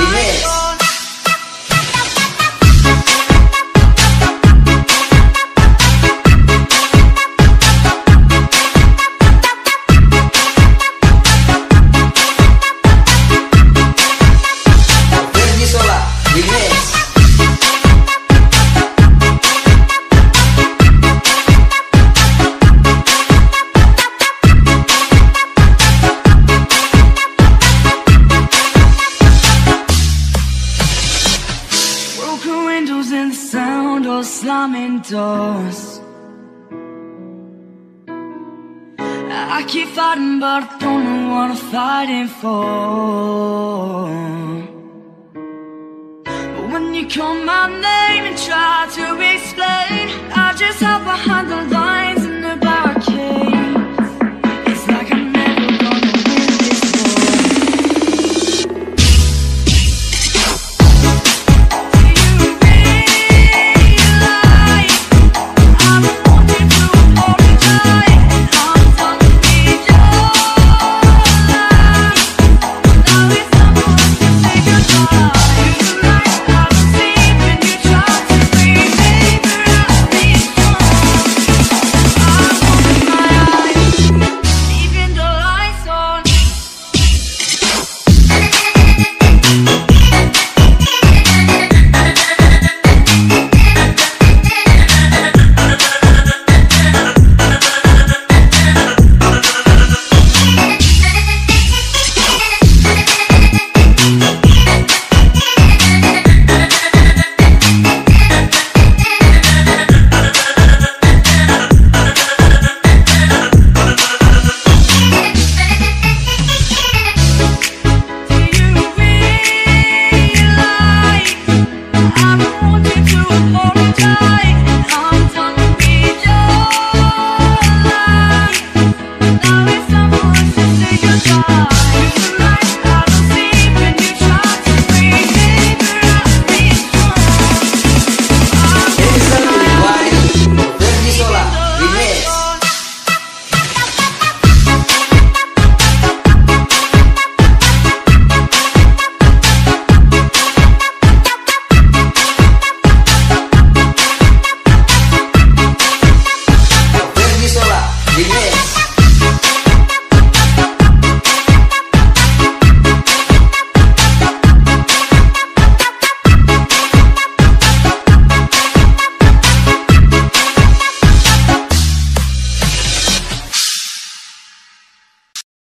We. Slamming doors I keep fighting but I don't know what I'm fighting for But when you call my name and try to explain. I just hope I handle